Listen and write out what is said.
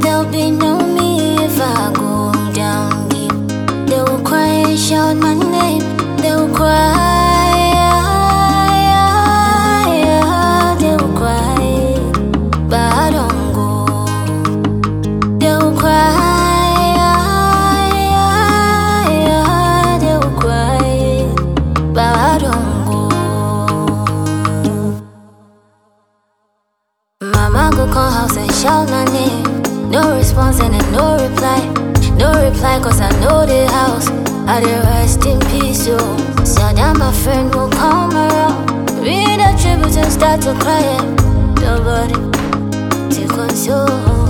there'll be no me if I go down deep. They will cry and shout my name. They will cry. They will cry, but I don't go. They will cry. They will cry, but I don't go. Mama go call house and shout my name response and then no reply. No reply, cause I know the house. I did rest in peace, yo. Said that my friend will come around. Read a tribute and start to cry. Nobody to console.